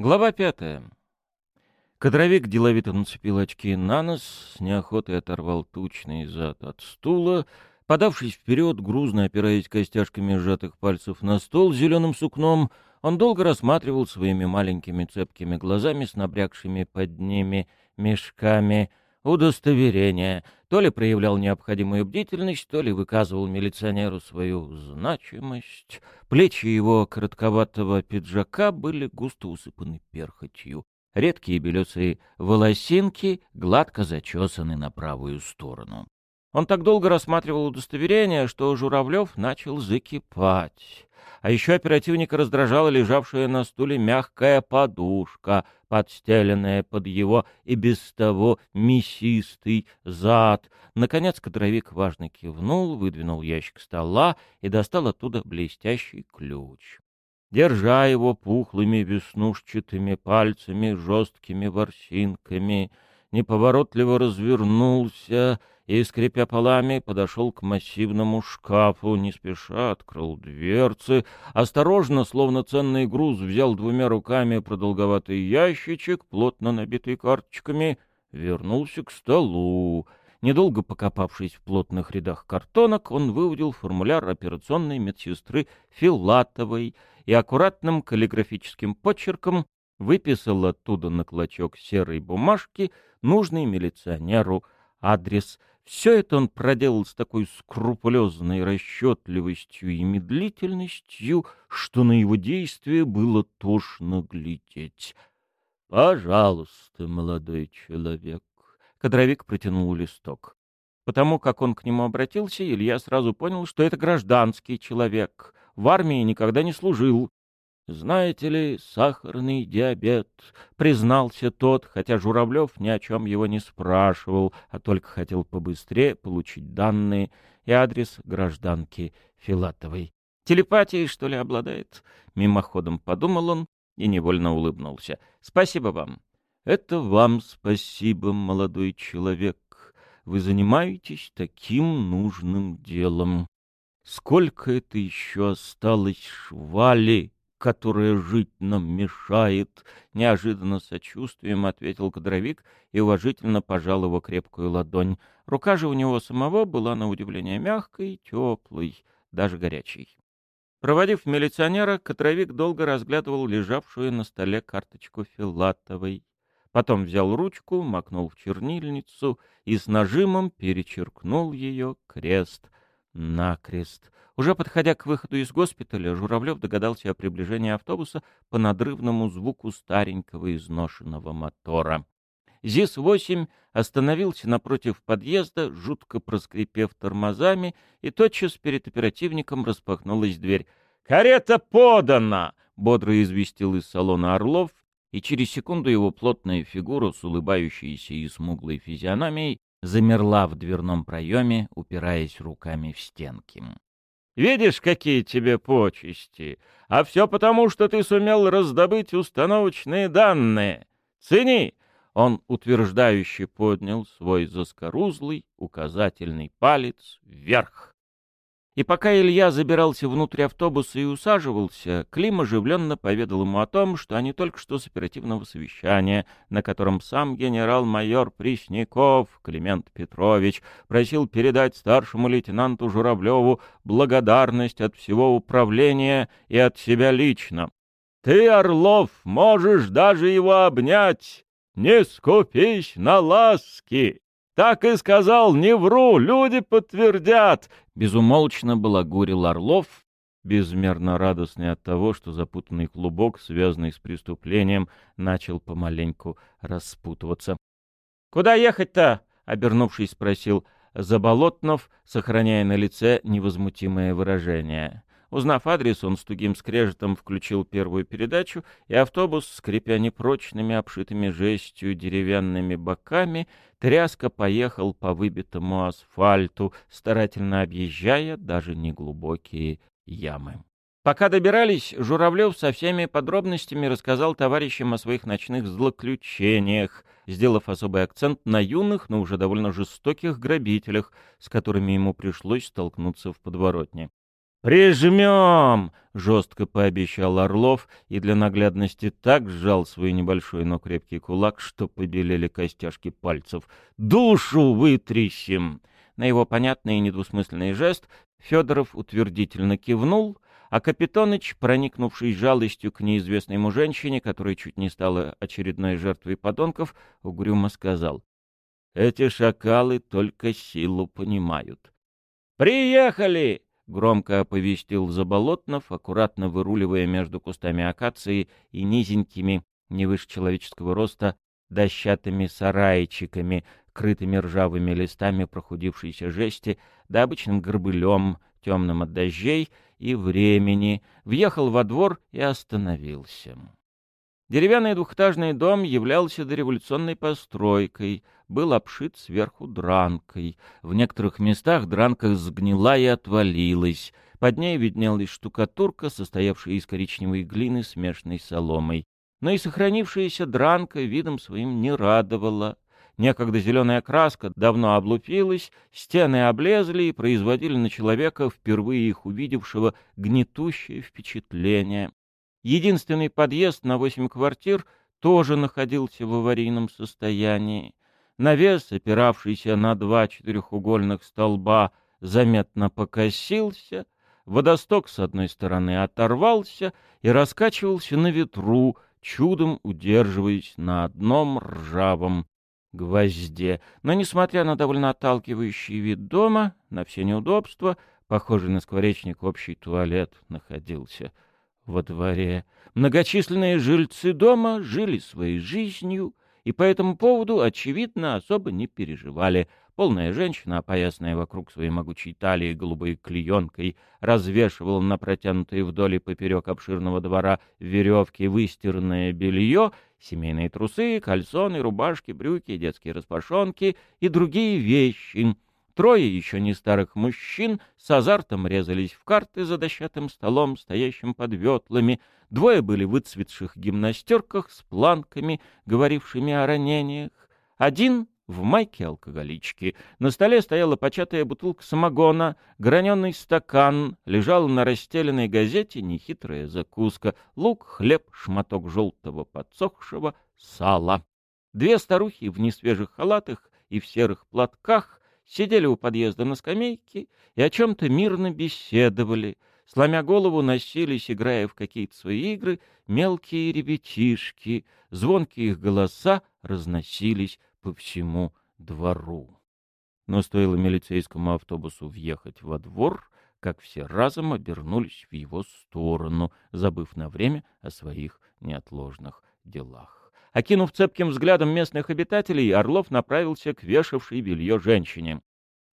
Глава пятая. Кадровик деловито нацепил очки на нос, с неохотой оторвал тучный зад от стула, подавшись вперед, грузно опираясь костяшками сжатых пальцев на стол с зеленым сукном, он долго рассматривал своими маленькими цепкими глазами с набрякшими под ними мешками удостоверения, то ли проявлял необходимую бдительность, то ли выказывал милиционеру свою значимость. Плечи его коротковатого пиджака были густо усыпаны перхотью. Редкие белесые волосинки гладко зачесаны на правую сторону. Он так долго рассматривал удостоверение, что Журавлев начал закипать. А еще оперативника раздражала лежавшая на стуле мягкая подушка, подстеленная под его и без того мясистый зад. Наконец кадровик важно кивнул, выдвинул ящик стола и достал оттуда блестящий ключ держа его пухлыми веснушчатыми пальцами, жесткими ворсинками, неповоротливо развернулся и, скрипя полами, подошел к массивному шкафу, не спеша открыл дверцы, осторожно, словно ценный груз, взял двумя руками продолговатый ящичек, плотно набитый карточками, вернулся к столу. Недолго покопавшись в плотных рядах картонок, он выудил формуляр операционной медсестры Филатовой и аккуратным каллиграфическим почерком выписал оттуда на клочок серой бумажки нужный милиционеру адрес. Все это он проделал с такой скрупулезной расчетливостью и медлительностью, что на его действие было тошно глядеть. — Пожалуйста, молодой человек. Кадровик протянул листок. Потому как он к нему обратился, Илья сразу понял, что это гражданский человек. В армии никогда не служил. «Знаете ли, сахарный диабет», — признался тот, хотя Журавлев ни о чем его не спрашивал, а только хотел побыстрее получить данные и адрес гражданки Филатовой. «Телепатией, что ли, обладает?» — мимоходом подумал он и невольно улыбнулся. «Спасибо вам». «Это вам спасибо, молодой человек. Вы занимаетесь таким нужным делом. Сколько это еще осталось швали, которая жить нам мешает?» Неожиданно сочувствием ответил кадровик и уважительно пожал его крепкую ладонь. Рука же у него самого была на удивление мягкой, теплой, даже горячей. Проводив милиционера, кадровик долго разглядывал лежавшую на столе карточку Филатовой. Потом взял ручку, макнул в чернильницу и с нажимом перечеркнул ее крест-накрест. Уже подходя к выходу из госпиталя, Журавлев догадался о приближении автобуса по надрывному звуку старенького изношенного мотора. ЗИС-8 остановился напротив подъезда, жутко проскрипев тормозами, и тотчас перед оперативником распахнулась дверь. «Карета подана!» — бодро известил из салона Орлов, и через секунду его плотная фигура с улыбающейся и смуглой физиономией замерла в дверном проеме, упираясь руками в стенки. «Видишь, какие тебе почести! А все потому, что ты сумел раздобыть установочные данные! Цени!» Он утверждающе поднял свой заскорузлый указательный палец вверх. И пока Илья забирался внутрь автобуса и усаживался, Клим оживленно поведал ему о том, что они только что с оперативного совещания, на котором сам генерал-майор Пресняков Климент Петрович просил передать старшему лейтенанту Журавлеву благодарность от всего управления и от себя лично. «Ты, Орлов, можешь даже его обнять! Не скупись на ласки!» Так и сказал, не вру, люди подтвердят. Безумолчно балагурил Орлов, безмерно радостный от того, что запутанный клубок, связанный с преступлением, начал помаленьку распутываться. — Куда ехать-то? — обернувшись, спросил Заболотнов, сохраняя на лице невозмутимое выражение. Узнав адрес, он с тугим скрежетом включил первую передачу, и автобус, скрипя непрочными, обшитыми жестью деревянными боками, тряска поехал по выбитому асфальту, старательно объезжая даже неглубокие ямы. Пока добирались, Журавлев со всеми подробностями рассказал товарищам о своих ночных злоключениях, сделав особый акцент на юных, но уже довольно жестоких грабителях, с которыми ему пришлось столкнуться в подворотне. «Прижмем!» — жестко пообещал Орлов и для наглядности так сжал свой небольшой, но крепкий кулак, что побелели костяшки пальцев. «Душу вытрясем!» На его понятный и недвусмысленный жест Федоров утвердительно кивнул, а Капитоныч, проникнувший жалостью к неизвестной ему женщине, которая чуть не стала очередной жертвой подонков, угрюмо сказал. «Эти шакалы только силу понимают». «Приехали!» Громко оповестил Заболотнов, аккуратно выруливая между кустами акации и низенькими, не выше человеческого роста, дощатыми сарайчиками, крытыми ржавыми листами прохудившейся жести, да обычным горбылем, темным от дождей и времени, въехал во двор и остановился. Деревянный двухэтажный дом являлся дореволюционной постройкой, был обшит сверху дранкой. В некоторых местах дранка сгнила и отвалилась. Под ней виднелась штукатурка, состоявшая из коричневой глины, смешанной соломой. Но и сохранившаяся дранка видом своим не радовала. Некогда зеленая краска давно облупилась, стены облезли и производили на человека, впервые их увидевшего, гнетущее впечатление. Единственный подъезд на восемь квартир тоже находился в аварийном состоянии. Навес, опиравшийся на два четырехугольных столба, заметно покосился, водосток с одной стороны оторвался и раскачивался на ветру, чудом удерживаясь на одном ржавом гвозде. Но, несмотря на довольно отталкивающий вид дома, на все неудобства, похожий на скворечник общий туалет находился — во дворе. Многочисленные жильцы дома жили своей жизнью и по этому поводу, очевидно, особо не переживали. Полная женщина, опоясанная вокруг своей могучей талии голубой клеенкой, развешивала на протянутые вдоль и поперек обширного двора веревки выстиранное белье, семейные трусы, кальсоны, рубашки, брюки, детские распашонки и другие вещи — Трое еще не старых мужчин с азартом резались в карты за дощатым столом, стоящим под ветлами. Двое были в выцветших гимнастерках с планками, говорившими о ранениях. Один в майке алкоголички. На столе стояла початая бутылка самогона, граненый стакан, лежала на расстеленной газете нехитрая закуска, лук, хлеб, шматок желтого подсохшего, сала. Две старухи в несвежих халатах и в серых платках сидели у подъезда на скамейке и о чем-то мирно беседовали, сломя голову носились, играя в какие-то свои игры, мелкие ребятишки, звонкие их голоса разносились по всему двору. Но стоило милицейскому автобусу въехать во двор, как все разом обернулись в его сторону, забыв на время о своих неотложных делах. Окинув цепким взглядом местных обитателей, Орлов направился к вешавшей белье женщине.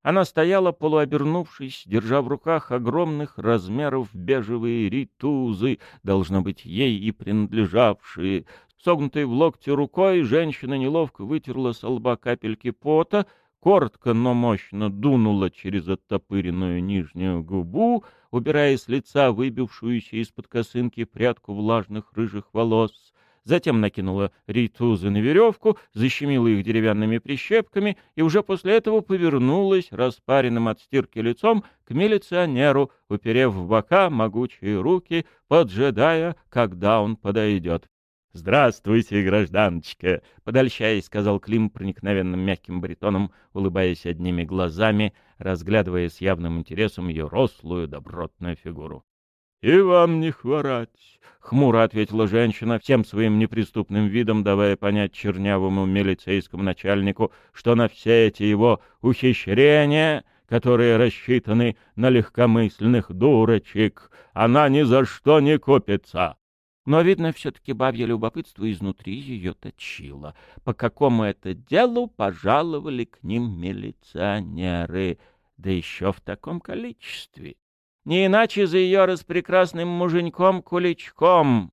Она стояла, полуобернувшись, держа в руках огромных размеров бежевые ритузы, должно быть, ей и принадлежавшие. Согнутой в локте рукой женщина неловко вытерла с лба капельки пота, коротко, но мощно дунула через оттопыренную нижнюю губу, убирая с лица выбившуюся из-под косынки прядку влажных рыжих волос затем накинула рейтузы на веревку, защемила их деревянными прищепками и уже после этого повернулась распаренным от стирки лицом к милиционеру, уперев в бока могучие руки, поджидая, когда он подойдет. «Здравствуйте, гражданочка!» — подольщаясь, сказал Клим проникновенным мягким баритоном, улыбаясь одними глазами, разглядывая с явным интересом ее рослую добротную фигуру. «И вам не хворать!» — хмуро ответила женщина, всем своим неприступным видом давая понять чернявому милицейскому начальнику, что на все эти его ухищрения, которые рассчитаны на легкомысленных дурочек, она ни за что не купится. Но, видно, все-таки бабье любопытство изнутри ее точило. По какому это делу пожаловали к ним милиционеры, да еще в таком количестве не иначе за ее распрекрасным муженьком Куличком,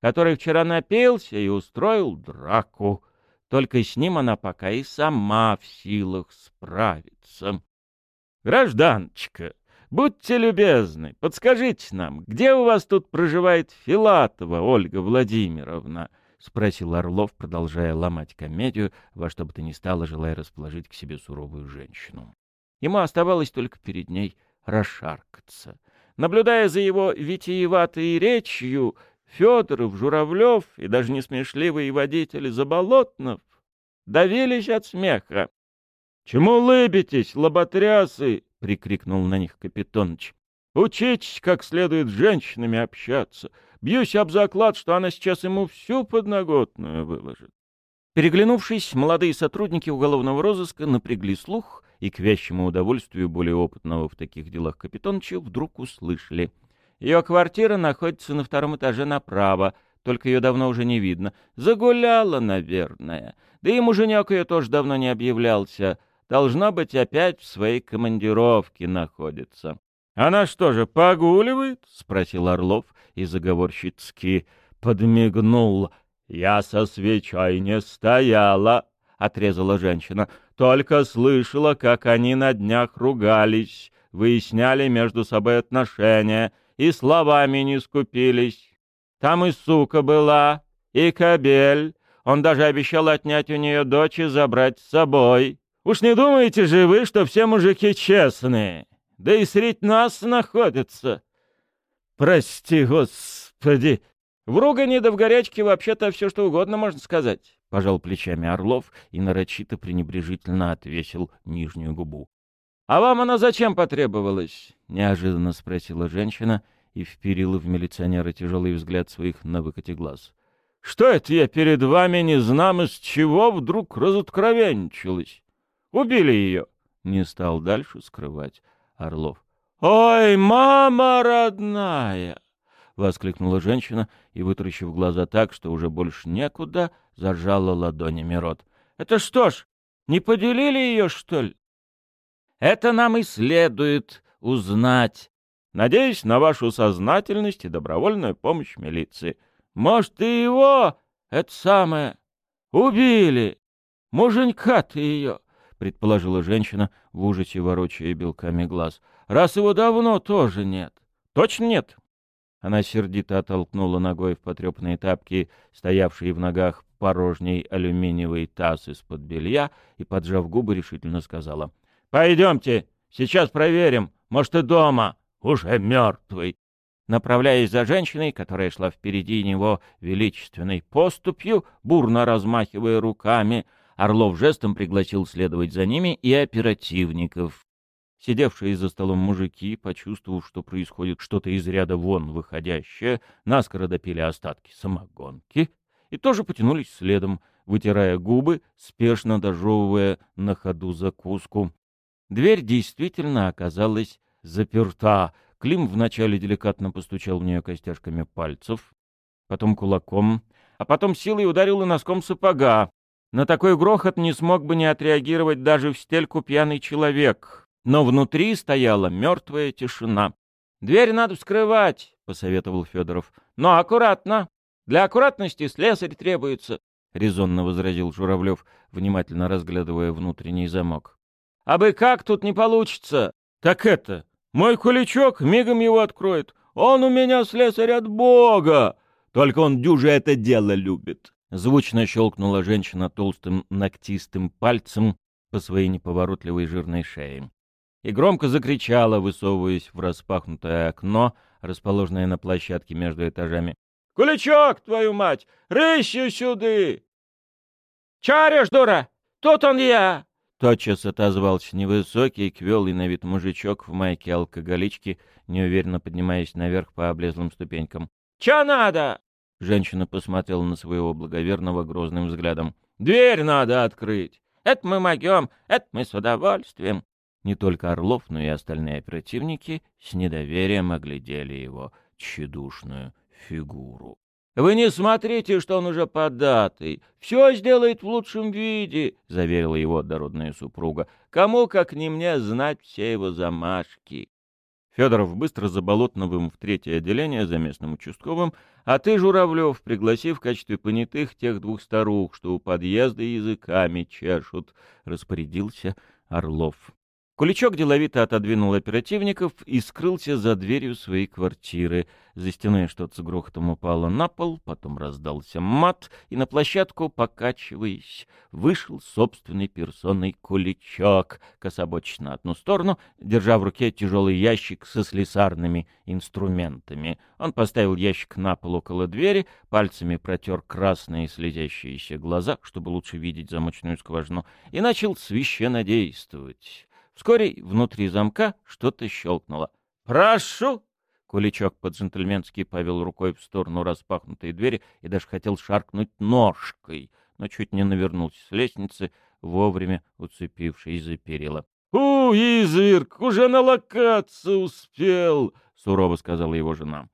который вчера напился и устроил драку. Только с ним она пока и сама в силах справиться. Гражданочка, будьте любезны, подскажите нам, где у вас тут проживает Филатова Ольга Владимировна? — спросил Орлов, продолжая ломать комедию, во что бы то ни стало, желая расположить к себе суровую женщину. Ему оставалось только перед ней расшаркаться. Наблюдая за его витиеватой речью, Федоров, Журавлев и даже несмешливый водитель Заболотнов давились от смеха. — Чему улыбитесь, лоботрясы? — прикрикнул на них Капитоныч. — Учитесь, как следует с женщинами общаться. Бьюсь об заклад, что она сейчас ему всю подноготную выложит. Переглянувшись, молодые сотрудники уголовного розыска напрягли слух и, к вящему удовольствию более опытного в таких делах Капитоныча, вдруг услышали. Ее квартира находится на втором этаже направо, только ее давно уже не видно. Загуляла, наверное. Да и муженек ее тоже давно не объявлялся. Должна быть, опять в своей командировке находится. — Она что же, погуливает? — спросил Орлов и заговорщицки подмигнул. — Я со свечой не стояла, — отрезала женщина. — Только слышала, как они на днях ругались, выясняли между собой отношения и словами не скупились. Там и сука была, и кобель. Он даже обещал отнять у нее дочь и забрать с собой. Уж не думаете же вы, что все мужики честные? Да и средь нас находятся. Прости, господи. В ругане да в горячке вообще-то все что угодно можно сказать. Пожал плечами Орлов и нарочито пренебрежительно отвесил нижнюю губу. «А вам она зачем потребовалась?» — неожиданно спросила женщина и вперила в милиционера тяжелый взгляд своих на выкате глаз. «Что это я перед вами не знам, из чего вдруг разоткровенничалась? Убили ее!» — не стал дальше скрывать Орлов. «Ой, мама родная!» — воскликнула женщина и, вытаращив глаза так, что уже больше некуда, зажала ладонями рот. «Это что ж, не поделили ее, что ли?» «Это нам и следует узнать. Надеюсь на вашу сознательность и добровольную помощь милиции. Может, и его, это самое, убили? Муженька-то ее!» предположила женщина, в ужасе ворочая белками глаз. «Раз его давно тоже нет». «Точно нет?» Она сердито оттолкнула ногой в потрепанные тапки, стоявшие в ногах порожней алюминиевый таз из-под белья, и, поджав губы, решительно сказала. «Пойдемте, сейчас проверим. Может, и дома. Уже мертвый». Направляясь за женщиной, которая шла впереди него величественной поступью, бурно размахивая руками, — Орлов жестом пригласил следовать за ними и оперативников. Сидевшие за столом мужики, почувствовав, что происходит что-то из ряда вон выходящее, наскоро допили остатки самогонки и тоже потянулись следом, вытирая губы, спешно дожевывая на ходу закуску. Дверь действительно оказалась заперта. Клим вначале деликатно постучал в нее костяшками пальцев, потом кулаком, а потом силой ударил и носком сапога. На такой грохот не смог бы не отреагировать даже в стельку пьяный человек. Но внутри стояла мертвая тишина. «Дверь надо вскрывать», — посоветовал Федоров. «Но аккуратно. Для аккуратности слесарь требуется», — резонно возразил Журавлев, внимательно разглядывая внутренний замок. «А бы как тут не получится?» «Так это, мой куличок мигом его откроет. Он у меня слесарь от Бога. Только он дюже это дело любит». Звучно щелкнула женщина толстым ногтистым пальцем по своей неповоротливой жирной шее. И громко закричала, высовываясь в распахнутое окно, расположенное на площадке между этажами. «Куличок, твою мать! Рыщу сюды!» «Чаришь, дура! Тут он я!» Тотчас отозвался невысокий, квелый на вид мужичок в майке алкоголички, неуверенно поднимаясь наверх по облезлым ступенькам. «Чё надо?» Женщина посмотрела на своего благоверного грозным взглядом. «Дверь надо открыть! Это мы могем, это мы с удовольствием!» Не только Орлов, но и остальные оперативники с недоверием оглядели его тщедушную фигуру. «Вы не смотрите, что он уже податый. Все сделает в лучшем виде», — заверила его дородная супруга. «Кому, как не мне, знать все его замашки». Федоров быстро за Болотновым в третье отделение за местным участковым, а ты, Журавлев, пригласи в качестве понятых тех двух старух, что у подъезда языками чешут, — распорядился Орлов. Куличок деловито отодвинул оперативников и скрылся за дверью своей квартиры. За стеной что-то с грохотом упало на пол, потом раздался мат, и на площадку, покачиваясь, вышел собственной персоной Куличок, кособочись на одну сторону, держа в руке тяжелый ящик со слесарными инструментами. Он поставил ящик на пол около двери, пальцами протер красные слезящиеся глаза, чтобы лучше видеть замочную скважину, и начал священно действовать. Вскоре внутри замка что-то щелкнуло. «Прошу!» Куличок по-джентльменски повел рукой в сторону распахнутой двери и даже хотел шаркнуть ножкой, но чуть не навернулся с лестницы, вовремя уцепившись за перила. «У, изверг, уже налокаться успел!» — сурово сказала его жена.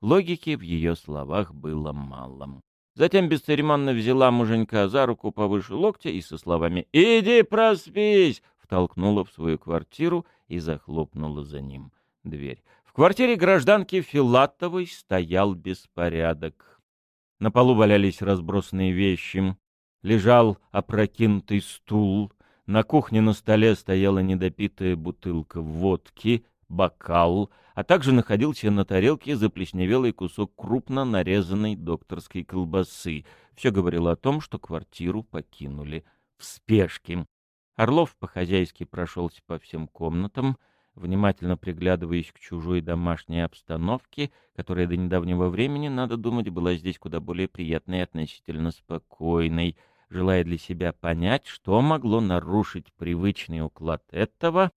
Логики в ее словах было мало. Затем бесцеремонно взяла муженька за руку повыше локтя и со словами «Иди проспись!» Втолкнула в свою квартиру и захлопнула за ним дверь. В квартире гражданки Филатовой стоял беспорядок. На полу валялись разбросанные вещи, лежал опрокинутый стул, на кухне на столе стояла недопитая бутылка водки, бокал, а также находился на тарелке заплесневелый кусок крупно нарезанной докторской колбасы. Все говорило о том, что квартиру покинули в спешке. Орлов по-хозяйски прошелся по всем комнатам, внимательно приглядываясь к чужой домашней обстановке, которая до недавнего времени, надо думать, была здесь куда более приятной и относительно спокойной, желая для себя понять, что могло нарушить привычный уклад этого,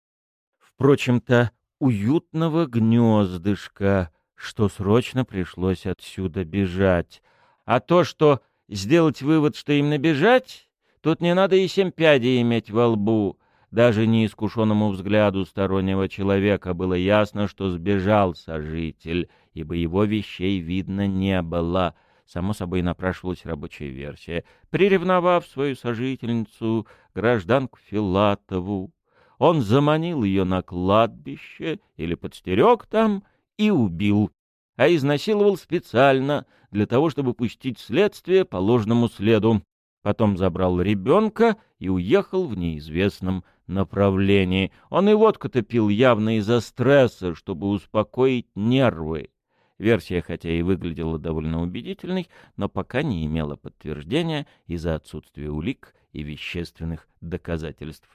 впрочем-то, уютного гнездышка, что срочно пришлось отсюда бежать. А то, что сделать вывод, что именно бежать, Тут не надо и семь пядей иметь во лбу. Даже неискушенному взгляду стороннего человека было ясно, что сбежал сожитель, ибо его вещей видно не было. Само собой напрашивалась рабочая версия. Приревновав свою сожительницу, гражданку Филатову, он заманил ее на кладбище или подстерег там и убил, а изнасиловал специально для того, чтобы пустить следствие по ложному следу потом забрал ребенка и уехал в неизвестном направлении. Он и водку-то пил явно из-за стресса, чтобы успокоить нервы. Версия, хотя и выглядела довольно убедительной, но пока не имела подтверждения из-за отсутствия улик и вещественных доказательств.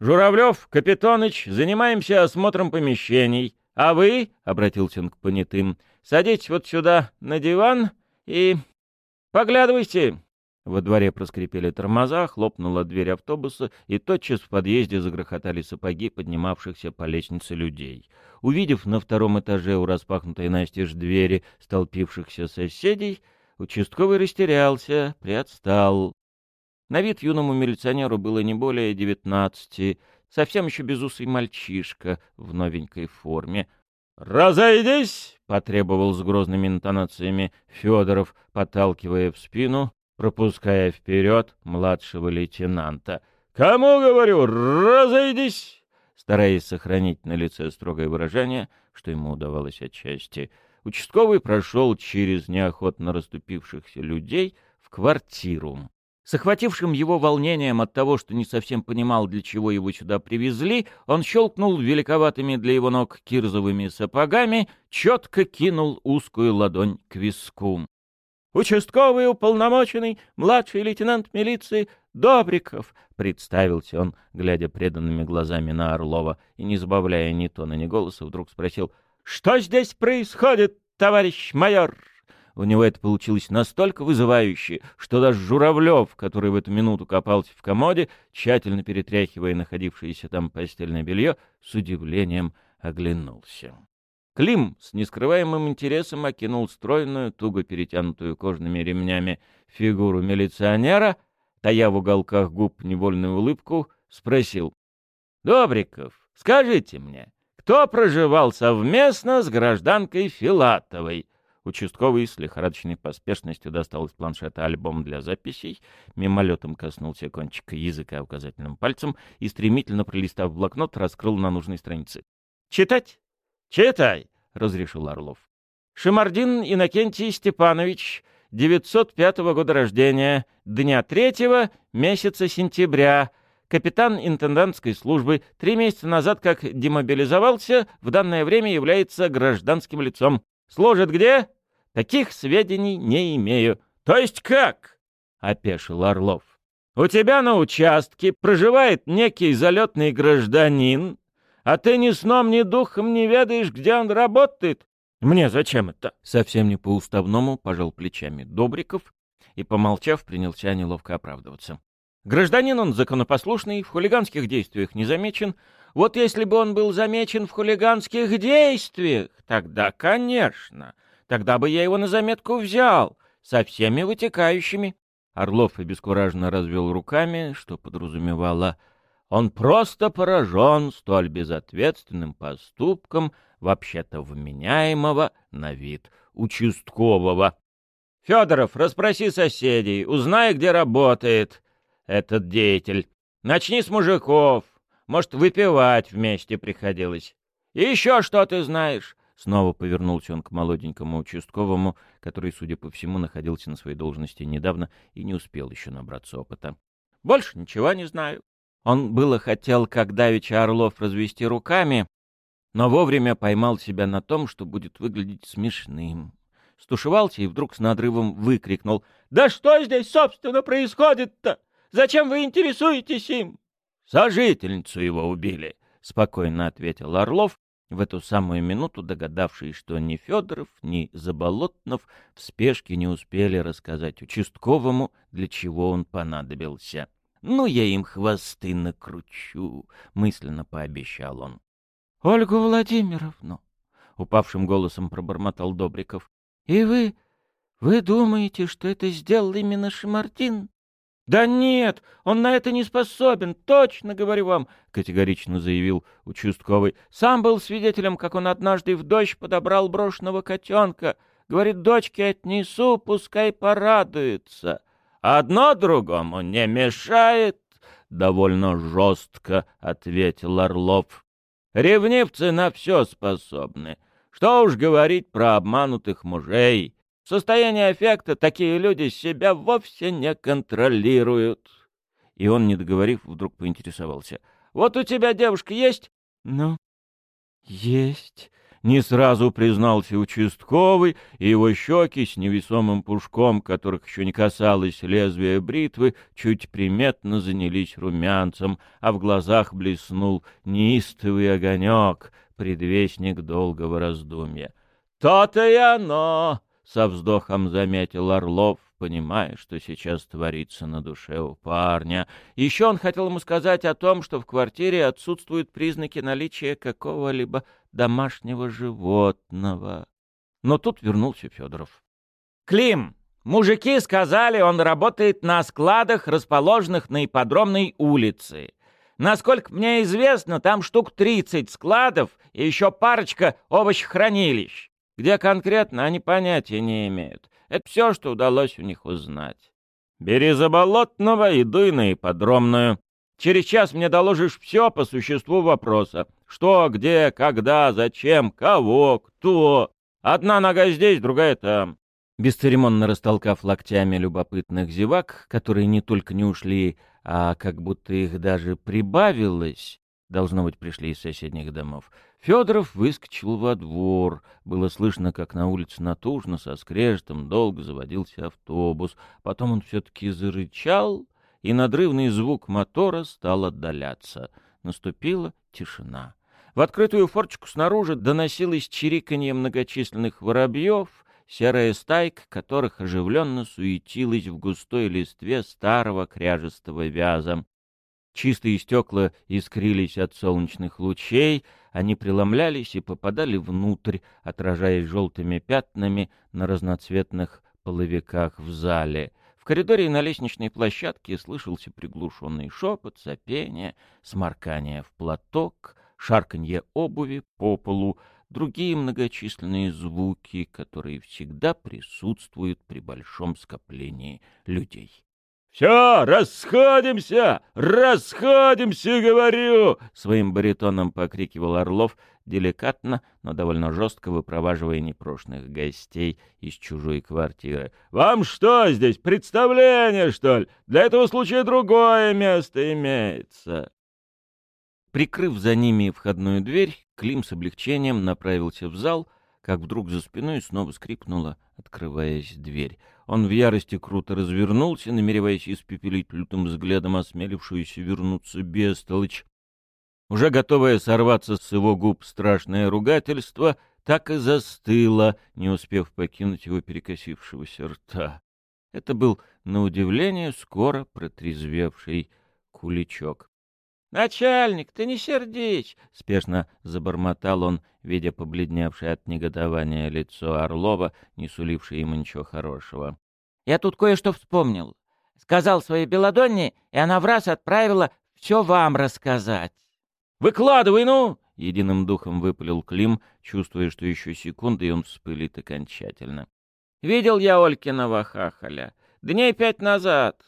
«Журавлев, Капитоныч, занимаемся осмотром помещений. А вы, — обратился он к понятым, — садитесь вот сюда на диван и «Поглядывайте!» Во дворе проскрипели тормоза, хлопнула дверь автобуса, и тотчас в подъезде загрохотали сапоги поднимавшихся по лестнице людей. Увидев на втором этаже у распахнутой настежь двери столпившихся соседей, участковый растерялся, приотстал. На вид юному милиционеру было не более девятнадцати, совсем еще безусый мальчишка в новенькой форме — «Разойдись!» — потребовал с грозными интонациями Федоров, подталкивая в спину, пропуская вперед младшего лейтенанта. «Кому говорю, разойдись!» Стараясь сохранить на лице строгое выражение, что ему удавалось отчасти, участковый прошел через неохотно расступившихся людей в квартиру. С охватившим его волнением от того, что не совсем понимал, для чего его сюда привезли, он щелкнул великоватыми для его ног кирзовыми сапогами, четко кинул узкую ладонь к виску. «Участковый уполномоченный, младший лейтенант милиции Добриков», — представился он, глядя преданными глазами на Орлова, и, не забавляя ни тона, ни голоса, вдруг спросил, «Что здесь происходит, товарищ майор?» У него это получилось настолько вызывающе, что даже Журавлев, который в эту минуту копался в комоде, тщательно перетряхивая находившееся там постельное белье, с удивлением оглянулся. Клим с нескрываемым интересом окинул стройную, туго перетянутую кожными ремнями фигуру милиционера, тая в уголках губ невольную улыбку, спросил. — Добриков, скажите мне, кто проживал совместно с гражданкой Филатовой? Участковый с лихорадочной поспешностью достал из планшета альбом для записей, мимолетом коснулся кончика языка указательным пальцем и, стремительно пролистав блокнот, раскрыл на нужной странице. «Читать?» «Читай!» — разрешил Орлов. «Шимардин Иннокентий Степанович, 905 года рождения, дня третьего месяца сентября, капитан интендантской службы, три месяца назад как демобилизовался, в данное время является гражданским лицом. Служит где? Таких сведений не имею. То есть как? — опешил Орлов. У тебя на участке проживает некий залетный гражданин, а ты ни сном, ни духом не ведаешь, где он работает. Мне зачем это? Совсем не по-уставному пожал плечами Добриков и, помолчав, принялся неловко оправдываться. Гражданин он законопослушный, в хулиганских действиях не замечен. Вот если бы он был замечен в хулиганских действиях, тогда, конечно, тогда бы я его на заметку взял, со всеми вытекающими. Орлов обескураженно развел руками, что подразумевало он просто поражен столь безответственным поступком вообще-то вменяемого на вид участкового. — Федоров, расспроси соседей, узнай, где работает этот деятель. Начни с мужиков. Может, выпивать вместе приходилось. И еще что ты знаешь? Снова повернулся он к молоденькому участковому, который, судя по всему, находился на своей должности недавно и не успел еще набраться опыта. — Больше ничего не знаю. Он было хотел, как давеча Орлов, развести руками, но вовремя поймал себя на том, что будет выглядеть смешным. Стушевался и вдруг с надрывом выкрикнул. «Да что здесь, собственно, происходит-то? Зачем вы интересуетесь им?» «Сожительницу его убили», — спокойно ответил Орлов, в эту самую минуту догадавшись, что ни Федоров, ни Заболотнов в спешке не успели рассказать участковому, для чего он понадобился. «Ну, я им хвосты накручу», — мысленно пообещал он. — Ольгу Владимировну, — упавшим голосом пробормотал Добриков. — И вы... вы думаете, что это сделал именно Шимартин? — Да нет, он на это не способен, точно говорю вам, — категорично заявил участковый. — Сам был свидетелем, как он однажды в дождь подобрал брошенного котенка. Говорит, дочке отнесу, пускай порадуется. — Одно другому не мешает, — довольно жестко ответил Орлов. Ревнивцы на все способны. Что уж говорить про обманутых мужей. В состоянии аффекта такие люди себя вовсе не контролируют. И он, не договорив, вдруг поинтересовался. — Вот у тебя девушка есть? — Ну, есть, не сразу признался участковый, и его щеки с невесомым пушком, которых еще не касалось лезвия бритвы, чуть приметно занялись румянцем, а в глазах блеснул неистовый огонек, предвестник долгого раздумья. «То-то и оно!» — со вздохом заметил Орлов, понимая, что сейчас творится на душе у парня. Еще он хотел ему сказать о том, что в квартире отсутствуют признаки наличия какого-либо домашнего животного. Но тут вернулся Федоров. «Клим, мужики сказали, он работает на складах, расположенных на ипподромной улице. Насколько мне известно, там штук 30 складов и еще парочка овощехранилищ. Где конкретно, они понятия не имеют. Это все, что удалось у них узнать. Бери заболотного и дуй на ипподромную. Через час мне доложишь все по существу вопроса. Что, где, когда, зачем, кого, кто. Одна нога здесь, другая там. Бесцеремонно растолкав локтями любопытных зевак, которые не только не ушли, а как будто их даже прибавилось, должно быть, пришли из соседних домов, Федоров выскочил во двор. Было слышно, как на улице натужно, со скрежетом, долго заводился автобус. Потом он все-таки зарычал, и надрывный звук мотора стал отдаляться. Наступила тишина. В открытую форчку снаружи доносилось чириканье многочисленных воробьев, серая стайка которых оживленно суетилась в густой листве старого кряжестого вяза. Чистые стекла искрились от солнечных лучей, они преломлялись и попадали внутрь, отражаясь желтыми пятнами на разноцветных половиках в зале. В коридоре и на лестничной площадке слышался приглушенный шепот, сопение, сморкание в платок, шарканье обуви по полу, другие многочисленные звуки, которые всегда присутствуют при большом скоплении людей. «Все, расходимся! Расходимся, говорю!» Своим баритоном покрикивал Орлов, деликатно, но довольно жестко выпроваживая непрошенных гостей из чужой квартиры. «Вам что здесь, представление, что ли? Для этого случая другое место имеется!» Прикрыв за ними входную дверь, Клим с облегчением направился в зал, как вдруг за спиной снова скрипнула, открываясь дверь. Он в ярости круто развернулся, намереваясь испепелить лютым взглядом осмелившуюся вернуться бестолочь. Уже готовая сорваться с его губ страшное ругательство, так и застыло, не успев покинуть его перекосившегося рта. Это был, на удивление, скоро протрезвевший куличок. «Начальник, ты не сердись!» — спешно забормотал он, видя побледневшее от негодования лицо Орлова, не сулившее ему ничего хорошего. «Я тут кое-что вспомнил. Сказал своей Беладонне, и она в раз отправила все вам рассказать». «Выкладывай, ну!» — единым духом выпалил Клим, чувствуя, что еще секунды, и он вспылит окончательно. «Видел я Олькиного хахаля. Дней пять назад».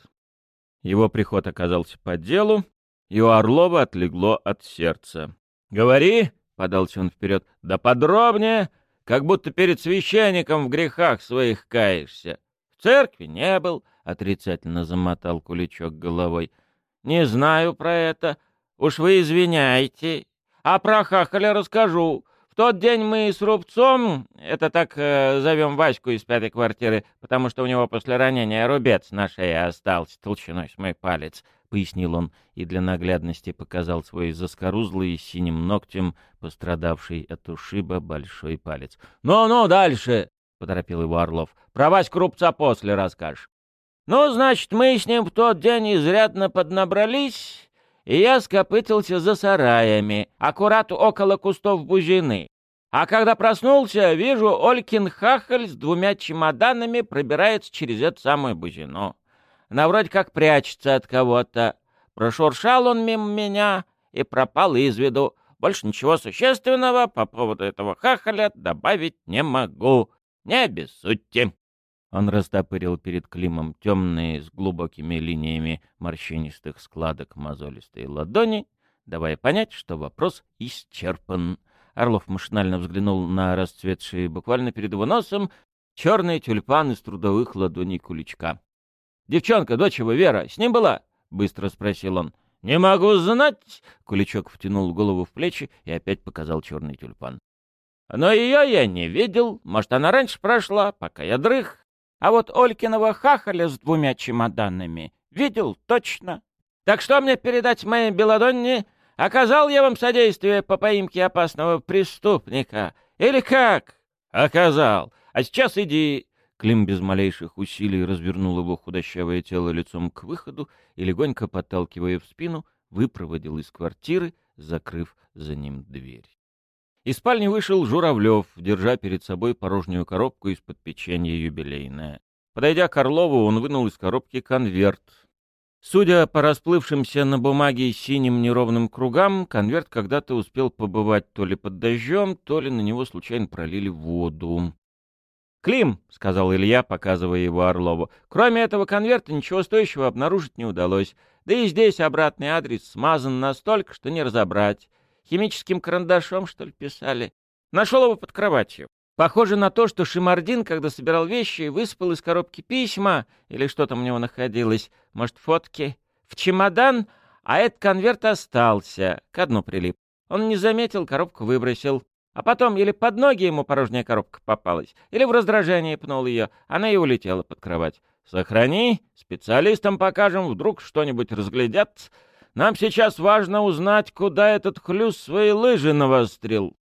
Его приход оказался по делу, и у Орлова отлегло от сердца. «Говори!» — подался он вперед. «Да подробнее, как будто перед священником в грехах своих каешься. В церкви не был», — отрицательно замотал Куличок головой. «Не знаю про это. Уж вы извиняйте. А про хахаля расскажу. Тот день мы с Рубцом, это так э, зовем Ваську из пятой квартиры, потому что у него после ранения рубец на шее остался толщиной с мой палец, — пояснил он и для наглядности показал свой заскорузлый синим ногтем, пострадавший от ушиба, большой палец. «Ну-ну, дальше!» — поторопил его Орлов. «Про Ваську Рубца после расскажешь». «Ну, значит, мы с ним в тот день изрядно поднабрались, и я скопытился за сараями, аккурат около кустов бузины. А когда проснулся, вижу, Олькин хахаль с двумя чемоданами пробирается через эту самую бузину. Она вроде как прячется от кого-то. Прошуршал он мимо меня и пропал из виду. Больше ничего существенного по поводу этого хахаля добавить не могу. Не обессудьте. Он растопырил перед Климом темные с глубокими линиями морщинистых складок мозолистые ладони, давая понять, что вопрос исчерпан. Орлов машинально взглянул на расцветшие буквально перед его носом черные тюльпаны из трудовых ладоней куличка. — Девчонка, дочь его, Вера, с ним была? — быстро спросил он. — Не могу знать. Куличок втянул голову в плечи и опять показал черный тюльпан. — Но ее я не видел. Может, она раньше прошла, пока я дрых. А вот Олькиного хахаля с двумя чемоданами видел точно. Так что мне передать моей Беладонне? Оказал я вам содействие по поимке опасного преступника? Или как? Оказал. А сейчас иди. Клим без малейших усилий развернул его худощавое тело лицом к выходу и, легонько подталкивая в спину, выпроводил из квартиры, закрыв за ним дверь. Из спальни вышел Журавлев, держа перед собой порожнюю коробку из-под печенья юбилейное. Подойдя к Орлову, он вынул из коробки конверт. Судя по расплывшимся на бумаге синим неровным кругам, конверт когда-то успел побывать то ли под дождем, то ли на него случайно пролили воду. «Клим», — сказал Илья, показывая его Орлову, — «кроме этого конверта ничего стоящего обнаружить не удалось. Да и здесь обратный адрес смазан настолько, что не разобрать. Химическим карандашом, что ли, писали? Нашел его под кроватью. Похоже на то, что Шимардин, когда собирал вещи, высыпал из коробки письма, или что там у него находилось, может, фотки, в чемодан, а этот конверт остался, к дну прилип. Он не заметил, коробку выбросил. А потом или под ноги ему порожняя коробка попалась, или в раздражении пнул ее, она и улетела под кровать. «Сохрани, специалистам покажем, вдруг что-нибудь разглядят», нам сейчас важно узнать, куда этот хлюс свои лыжи навострил.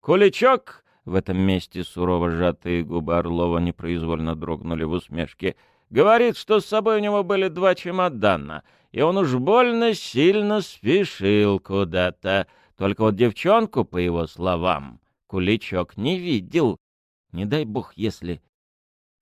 Куличок, в этом месте сурово сжатые губы Орлова непроизвольно дрогнули в усмешке, говорит, что с собой у него были два чемодана, и он уж больно сильно спешил куда-то. Только вот девчонку, по его словам, Куличок не видел. Не дай бог, если...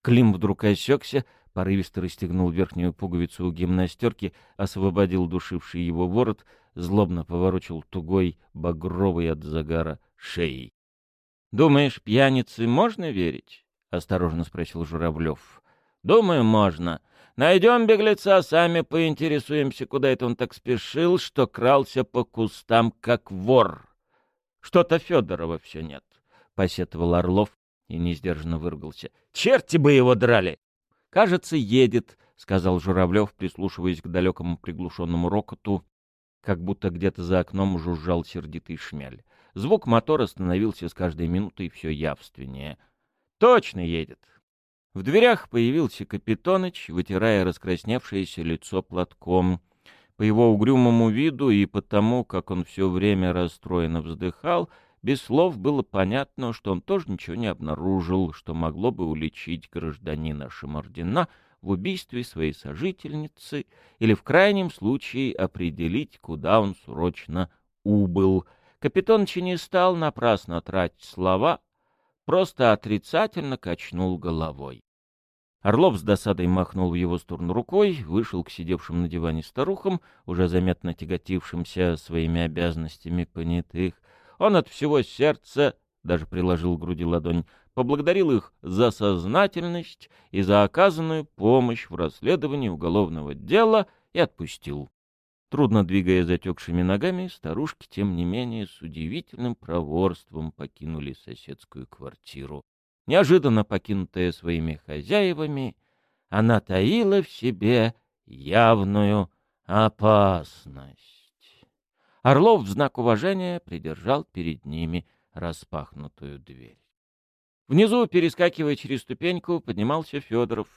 Клим вдруг осекся, порывисто расстегнул верхнюю пуговицу у гимнастерки, освободил душивший его ворот, злобно поворочил тугой, багровый от загара шеей. — Думаешь, пьянице можно верить? — осторожно спросил Журавлев. Думаю, можно. Найдем беглеца, сами поинтересуемся, куда это он так спешил, что крался по кустам, как вор. Что-то Федорова все нет, — посетовал Орлов и несдержанно выругался. Черти бы его драли! Кажется, едет, — сказал Журавлев, прислушиваясь к далекому приглушенному рокоту, как будто где-то за окном жужжал сердитый шмель. Звук мотора становился с каждой минутой все явственнее. Точно едет. В дверях появился Капитоныч, вытирая раскрасневшееся лицо платком. По его угрюмому виду и потому, как он все время расстроенно вздыхал, без слов было понятно, что он тоже ничего не обнаружил, что могло бы уличить гражданина Шамардина в убийстве своей сожительницы или в крайнем случае определить, куда он срочно убыл. Капитоныч не стал напрасно тратить слова, просто отрицательно качнул головой. Орлов с досадой махнул в его сторону рукой, вышел к сидевшим на диване старухам, уже заметно тяготившимся своими обязанностями понятых. Он от всего сердца, даже приложил к груди ладонь, поблагодарил их за сознательность и за оказанную помощь в расследовании уголовного дела и отпустил. Трудно двигая затекшими ногами, старушки, тем не менее, с удивительным проворством покинули соседскую квартиру неожиданно покинутая своими хозяевами, она таила в себе явную опасность. Орлов в знак уважения придержал перед ними распахнутую дверь. Внизу, перескакивая через ступеньку, поднимался Федоров.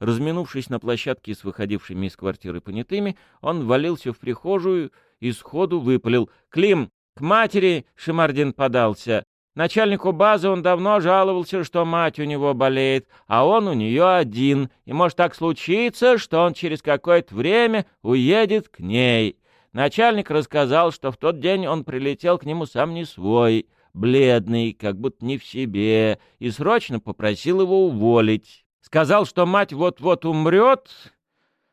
Разминувшись на площадке с выходившими из квартиры понятыми, он валился в прихожую и сходу выпалил. «Клим, к матери Шимардин подался. Начальнику базы он давно жаловался, что мать у него болеет, а он у нее один, и может так случиться, что он через какое-то время уедет к ней. Начальник рассказал, что в тот день он прилетел к нему сам не свой, бледный, как будто не в себе, и срочно попросил его уволить. Сказал, что мать вот-вот умрет.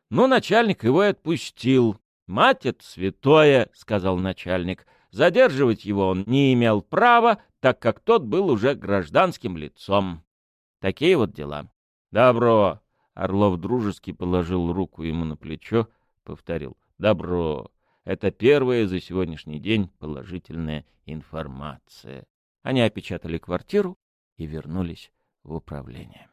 Ну, начальник его и отпустил. «Мать — это святое», — сказал начальник. Задерживать его он не имел права, так как тот был уже гражданским лицом. Такие вот дела. Добро. Орлов дружески положил руку ему на плечо, повторил. Добро. Это первая за сегодняшний день положительная информация. Они опечатали квартиру и вернулись в управление.